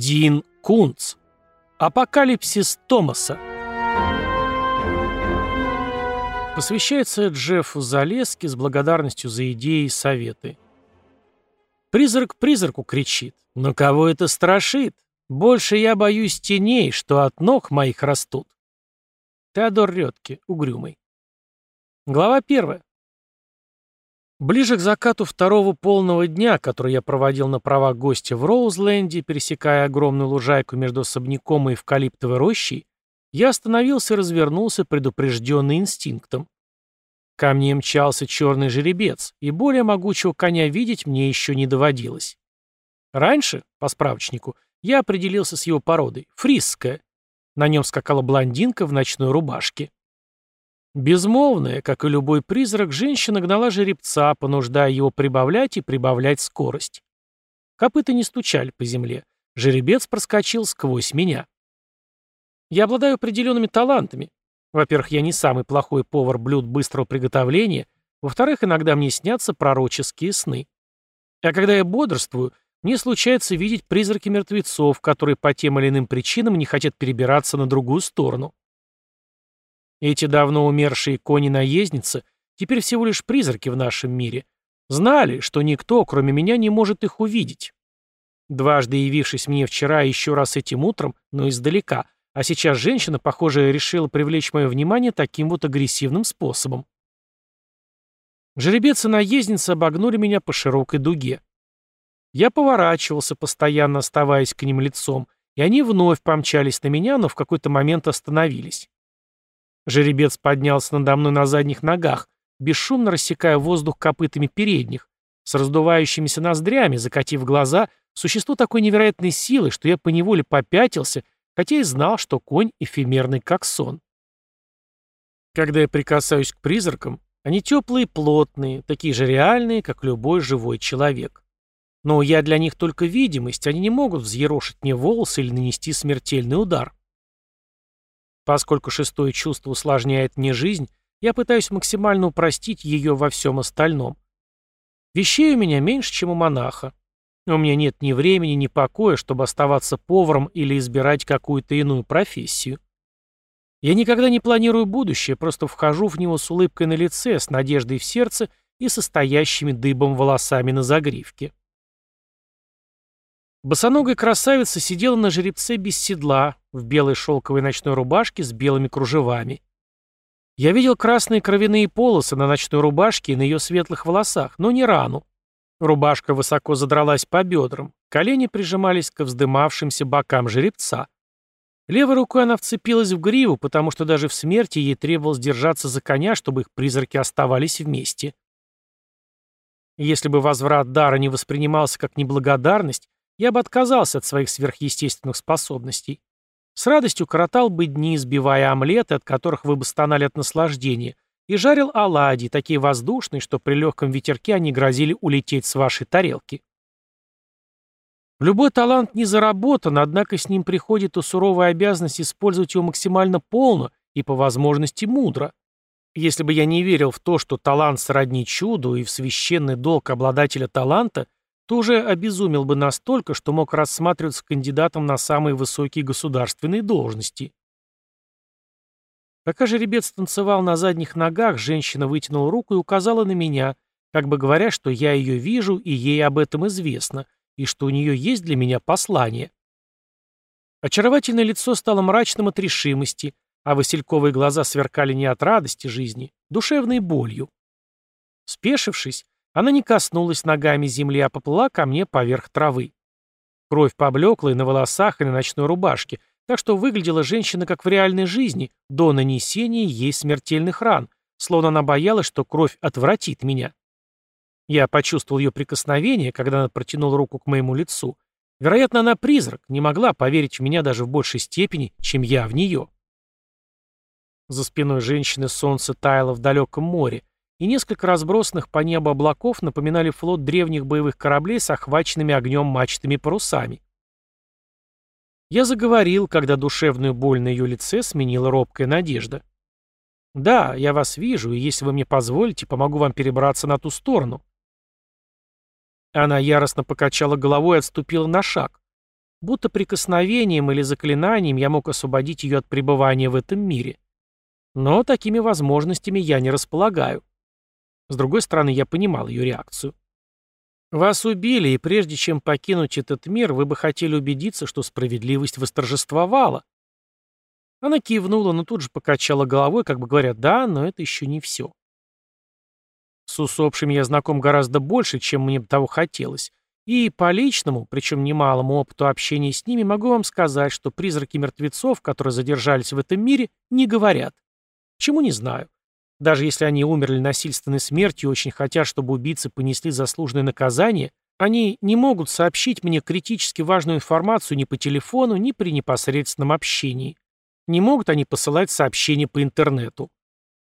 Дин Кунц. Апокалипсис Томаса. Посвящается Джеффу Залески с благодарностью за идеи и советы. Призрак призраку кричит. Но кого это страшит? Больше я боюсь теней, что от ног моих растут. Теодор Редки, угрюмый. Глава первая. Ближе к закату второго полного дня, который я проводил на правах гостя в Роузленде, пересекая огромную лужайку между особняком и эвкалиптовой рощей, я остановился и развернулся, предупрежденный инстинктом. Ко мне мчался черный жеребец, и более могучего коня видеть мне еще не доводилось. Раньше, по справочнику, я определился с его породой — фрисская. На нем скакала блондинка в ночной рубашке. Безмолвная, как и любой призрак, женщина гнала жеребца, понуждая его прибавлять и прибавлять скорость. Копыта не стучали по земле. Жеребец проскочил сквозь меня. Я обладаю определенными талантами. Во-первых, я не самый плохой повар блюд быстрого приготовления. Во-вторых, иногда мне снятся пророческие сны. А когда я бодрствую, мне случается видеть призраки мертвецов, которые по тем или иным причинам не хотят перебираться на другую сторону. Эти давно умершие кони-наездницы теперь всего лишь призраки в нашем мире. Знали, что никто, кроме меня, не может их увидеть. Дважды явившись мне вчера еще раз этим утром, но издалека, а сейчас женщина, похоже, решила привлечь мое внимание таким вот агрессивным способом. Жеребец и наездница обогнули меня по широкой дуге. Я поворачивался, постоянно оставаясь к ним лицом, и они вновь помчались на меня, но в какой-то момент остановились. Жеребец поднялся надо мной на задних ногах, бесшумно рассекая воздух копытами передних, с раздувающимися ноздрями, закатив глаза, существо такой невероятной силы, что я поневоле попятился, хотя и знал, что конь эфемерный, как сон. Когда я прикасаюсь к призракам, они теплые и плотные, такие же реальные, как любой живой человек. Но я для них только видимость, они не могут взъерошить мне волосы или нанести смертельный удар. Поскольку шестое чувство усложняет мне жизнь, я пытаюсь максимально упростить ее во всем остальном. Вещей у меня меньше, чем у монаха. У меня нет ни времени, ни покоя, чтобы оставаться поваром или избирать какую-то иную профессию. Я никогда не планирую будущее, просто вхожу в него с улыбкой на лице, с надеждой в сердце и состоящими дыбом волосами на загривке. Босоногая красавица сидела на жеребце без седла, в белой шелковой ночной рубашке с белыми кружевами. Я видел красные кровяные полосы на ночной рубашке и на ее светлых волосах, но не рану. Рубашка высоко задралась по бедрам, колени прижимались к вздымавшимся бокам жеребца. Левой рукой она вцепилась в гриву, потому что даже в смерти ей требовалось держаться за коня, чтобы их призраки оставались вместе. Если бы возврат дара не воспринимался как неблагодарность, я бы отказался от своих сверхъестественных способностей. С радостью коротал бы дни, сбивая омлеты, от которых вы бы стонали от наслаждения, и жарил оладьи, такие воздушные, что при легком ветерке они грозили улететь с вашей тарелки. Любой талант не заработан, однако с ним приходит и суровая обязанность использовать его максимально полно и по возможности мудро. Если бы я не верил в то, что талант сродни чуду и в священный долг обладателя таланта – то уже обезумел бы настолько, что мог рассматриваться кандидатом на самые высокие государственные должности. Пока жеребец танцевал на задних ногах, женщина вытянула руку и указала на меня, как бы говоря, что я ее вижу и ей об этом известно, и что у нее есть для меня послание. Очаровательное лицо стало мрачным от решимости, а васильковые глаза сверкали не от радости жизни, душевной болью. Спешившись, она не коснулась ногами земли, а поплыла ко мне поверх травы. Кровь поблекла и на волосах, и на ночной рубашке, так что выглядела женщина как в реальной жизни, до нанесения ей смертельных ран, словно она боялась, что кровь отвратит меня. Я почувствовал ее прикосновение, когда она протянула руку к моему лицу. Вероятно, она призрак, не могла поверить в меня даже в большей степени, чем я в нее. За спиной женщины солнце таяло в далеком море, и несколько разбросанных по небу облаков напоминали флот древних боевых кораблей с охваченными огнем мачтами парусами. Я заговорил, когда душевную боль на ее лице сменила робкая надежда. «Да, я вас вижу, и если вы мне позволите, помогу вам перебраться на ту сторону». Она яростно покачала головой и отступила на шаг. будто прикосновением или заклинанием я мог освободить ее от пребывания в этом мире. Но такими возможностями я не располагаю. С другой стороны, я понимал ее реакцию. Вас убили, и прежде чем покинуть этот мир, вы бы хотели убедиться, что справедливость восторжествовала. Она кивнула, но тут же покачала головой, как бы говоря, да, но это еще не все. С усопшими я знаком гораздо больше, чем мне бы того хотелось. И по личному, причем немалому опыту общения с ними, могу вам сказать, что призраки мертвецов, которые задержались в этом мире, не говорят. Чему не знаю. Даже если они умерли насильственной смертью и очень хотят, чтобы убийцы понесли заслуженное наказание, они не могут сообщить мне критически важную информацию ни по телефону, ни при непосредственном общении. Не могут они посылать сообщения по интернету.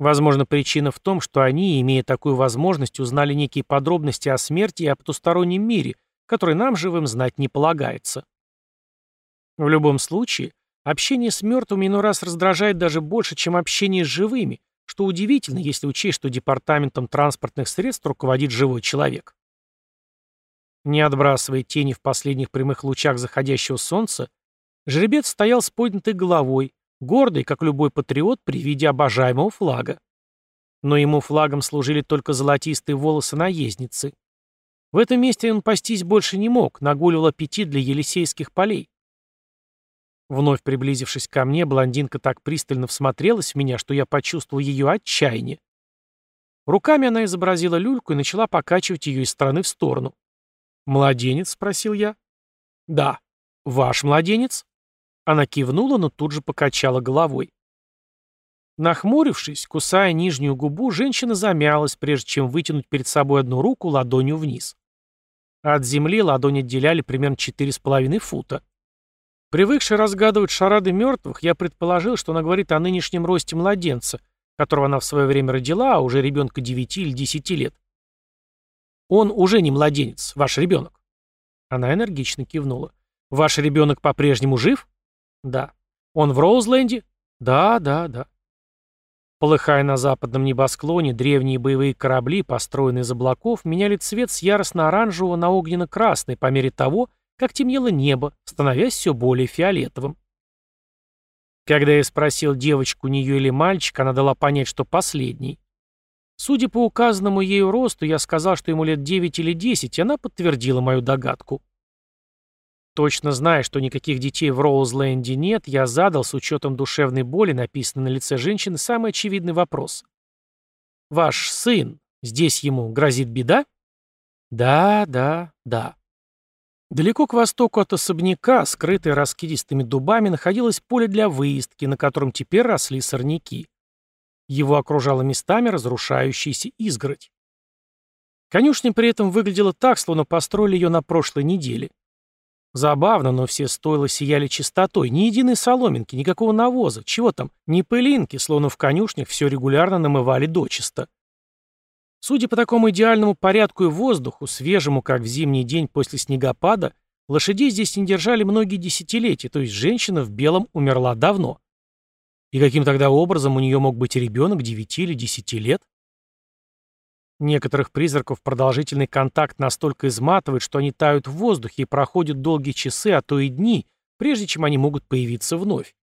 Возможно, причина в том, что они, имея такую возможность, узнали некие подробности о смерти и о потустороннем мире, который нам, живым, знать не полагается. В любом случае, общение с мертвыми иной раз раздражает даже больше, чем общение с живыми, что удивительно, если учесть, что департаментом транспортных средств руководит живой человек. Не отбрасывая тени в последних прямых лучах заходящего солнца, жеребец стоял с поднятой головой, гордый, как любой патриот при виде обожаемого флага. Но ему флагом служили только золотистые волосы наездницы. В этом месте он пастись больше не мог, нагуливал аппетит для Елисейских полей. Вновь приблизившись ко мне, блондинка так пристально всмотрелась в меня, что я почувствовал ее отчаяние. Руками она изобразила люльку и начала покачивать ее из стороны в сторону. «Младенец?» — спросил я. «Да». «Ваш младенец?» Она кивнула, но тут же покачала головой. Нахмурившись, кусая нижнюю губу, женщина замялась, прежде чем вытянуть перед собой одну руку ладонью вниз. От земли ладонь отделяли примерно 4,5 фута. Привыкший разгадывать шарады мертвых, я предположил, что она говорит о нынешнем росте младенца, которого она в свое время родила, а уже ребенка 9 или 10 лет. Он уже не младенец, ваш ребенок. Она энергично кивнула. Ваш ребенок по-прежнему жив? Да. Он в Роузленде? Да, да, да. Полыхая на западном небосклоне, древние боевые корабли, построенные из облаков, меняли цвет с яростно-оранжевого на огненно-красный по мере того, как темнело небо, становясь все более фиолетовым. Когда я спросил девочку, не ее или мальчик, она дала понять, что последний. Судя по указанному ею росту, я сказал, что ему лет 9 или 10, и она подтвердила мою догадку. Точно зная, что никаких детей в Роузленде нет, я задал, с учетом душевной боли, написанной на лице женщины, самый очевидный вопрос. «Ваш сын, здесь ему грозит беда?» «Да, да, да». Далеко к востоку от особняка, скрытое раскидистыми дубами, находилось поле для выездки, на котором теперь росли сорняки. Его окружала местами разрушающаяся изгородь. Конюшня при этом выглядела так, словно построили ее на прошлой неделе. Забавно, но все стойла сияли чистотой, ни единой соломинки, никакого навоза, чего там, ни пылинки, словно в конюшнях все регулярно намывали дочисто. Судя по такому идеальному порядку и воздуху, свежему, как в зимний день после снегопада, лошадей здесь не держали многие десятилетия, то есть женщина в белом умерла давно. И каким тогда образом у нее мог быть ребенок 9 или 10 лет? Некоторых призраков продолжительный контакт настолько изматывает, что они тают в воздухе и проходят долгие часы, а то и дни, прежде чем они могут появиться вновь.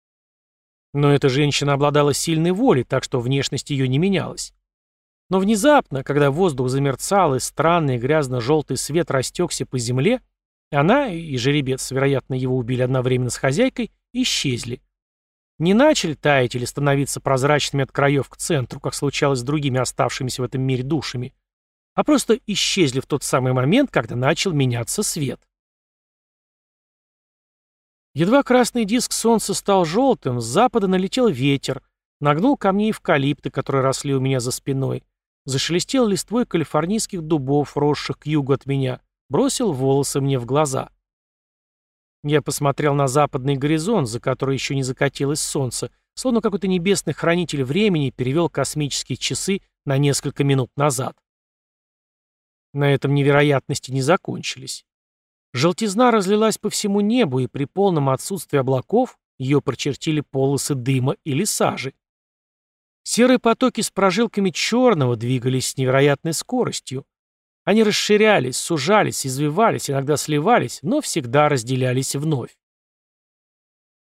Но эта женщина обладала сильной волей, так что внешность ее не менялась. Но внезапно, когда воздух замерцал и странный грязно-желтый свет растекся по земле, она и жеребец, вероятно, его убили одновременно с хозяйкой, исчезли. Не начали таять или становиться прозрачными от краев к центру, как случалось с другими оставшимися в этом мире душами, а просто исчезли в тот самый момент, когда начал меняться свет. Едва красный диск солнца стал желтым, с запада налетел ветер, нагнул камни эвкалипты, которые росли у меня за спиной, Зашелестел листвой калифорнийских дубов, росших к югу от меня. Бросил волосы мне в глаза. Я посмотрел на западный горизонт, за который еще не закатилось солнце, словно какой-то небесный хранитель времени перевел космические часы на несколько минут назад. На этом невероятности не закончились. Желтизна разлилась по всему небу, и при полном отсутствии облаков ее прочертили полосы дыма или сажи. Серые потоки с прожилками черного двигались с невероятной скоростью. Они расширялись, сужались, извивались, иногда сливались, но всегда разделялись вновь.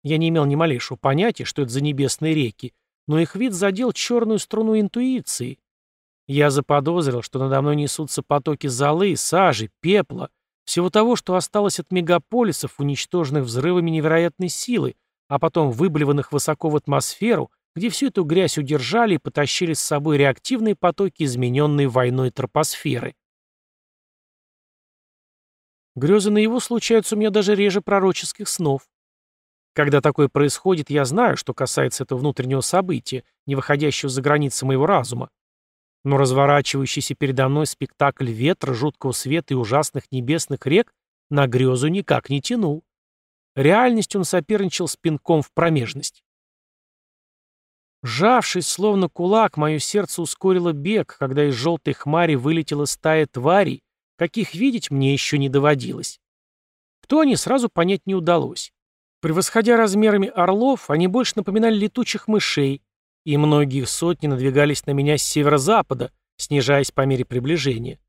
Я не имел ни малейшего понятия, что это за небесные реки, но их вид задел черную струну интуиции. Я заподозрил, что надо мной несутся потоки золы, сажи, пепла, всего того, что осталось от мегаполисов, уничтоженных взрывами невероятной силы, а потом выблеванных высоко в атмосферу, где всю эту грязь удержали и потащили с собой реактивные потоки измененной войной тропосферы. Грезы на его случаются у меня даже реже пророческих снов. Когда такое происходит, я знаю, что касается этого внутреннего события, не выходящего за границы моего разума. Но разворачивающийся передо мной спектакль ветра, жуткого света и ужасных небесных рек на грезу никак не тянул. Реальность он соперничал с пинком в промежность. Сжавшись, словно кулак, мое сердце ускорило бег, когда из желтой хмари вылетела стая тварей, каких видеть мне еще не доводилось. Кто они, сразу понять не удалось. Превосходя размерами орлов, они больше напоминали летучих мышей, и многие сотни надвигались на меня с северо-запада, снижаясь по мере приближения.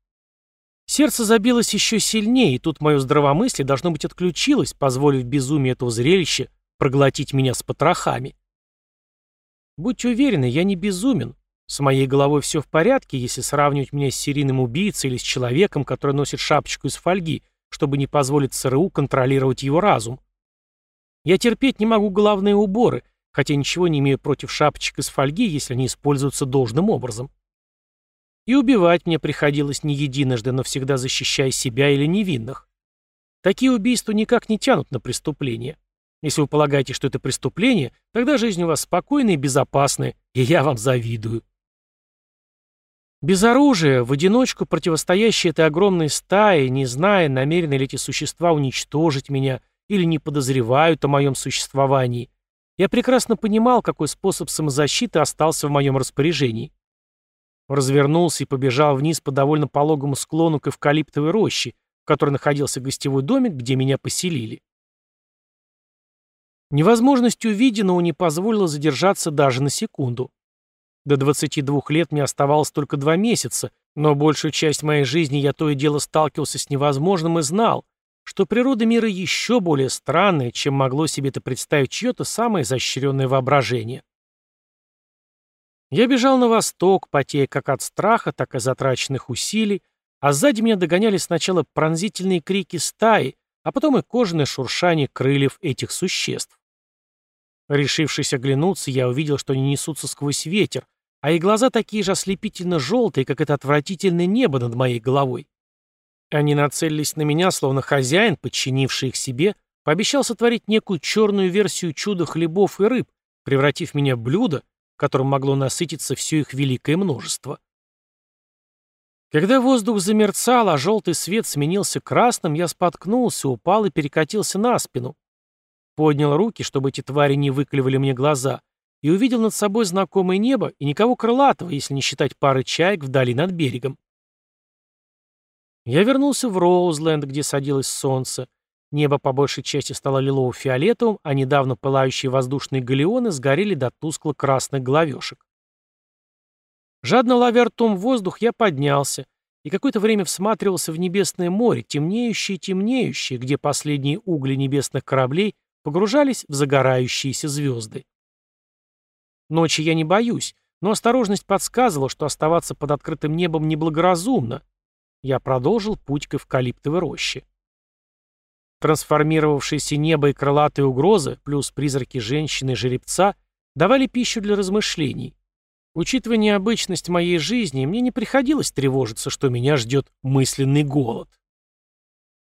Сердце забилось еще сильнее, и тут мое здравомыслие должно быть отключилось, позволив безумию этого зрелища проглотить меня с потрохами. Будьте уверены, я не безумен. С моей головой все в порядке, если сравнивать меня с серийным убийцей или с человеком, который носит шапочку из фольги, чтобы не позволить ЦРУ контролировать его разум. Я терпеть не могу головные уборы, хотя ничего не имею против шапочек из фольги, если они используются должным образом. И убивать мне приходилось не единожды, но всегда защищая себя или невинных. Такие убийства никак не тянут на преступление. Если вы полагаете, что это преступление, тогда жизнь у вас спокойная и безопасная, и я вам завидую. Без оружия, в одиночку противостоящей этой огромной стае, не зная, намерены ли эти существа уничтожить меня или не подозревают о моем существовании, я прекрасно понимал, какой способ самозащиты остался в моем распоряжении. Развернулся и побежал вниз по довольно пологому склону к эвкалиптовой роще, в которой находился гостевой домик, где меня поселили. Невозможность увиденного не позволила задержаться даже на секунду. До 22 лет мне оставалось только два месяца, но большую часть моей жизни я то и дело сталкивался с невозможным и знал, что природа мира еще более странная, чем могло себе это представить чье-то самое изощренное воображение. Я бежал на восток, потея как от страха, так и затраченных усилий, а сзади меня догоняли сначала пронзительные крики стаи, а потом и кожаное шуршание крыльев этих существ. Решившись оглянуться, я увидел, что они несутся сквозь ветер, а их глаза такие же ослепительно желтые, как это отвратительное небо над моей головой. Они нацелились на меня, словно хозяин, подчинивший их себе, пообещал сотворить некую черную версию чуда хлебов и рыб, превратив меня в блюдо, которым могло насытиться все их великое множество. Когда воздух замерцал, а желтый свет сменился красным, я споткнулся, упал и перекатился на спину. Поднял руки, чтобы эти твари не выклевали мне глаза, и увидел над собой знакомое небо и никого крылатого, если не считать пары чаек вдали над берегом. Я вернулся в Роузленд, где садилось солнце. Небо по большей части стало лилово-фиолетовым, а недавно пылающие воздушные галеоны сгорели до тускло-красных головешек. Жадно ловя ртом воздух, я поднялся и какое-то время всматривался в небесное море, темнеющее и темнеющее, где последние угли небесных кораблей погружались в загорающиеся звезды. Ночи я не боюсь, но осторожность подсказывала, что оставаться под открытым небом неблагоразумно, я продолжил путь к эвкалиптовой роще. Трансформировавшееся небо и крылатые угрозы, плюс призраки женщины и жеребца, давали пищу для размышлений. Учитывая необычность моей жизни, мне не приходилось тревожиться, что меня ждет мысленный голод.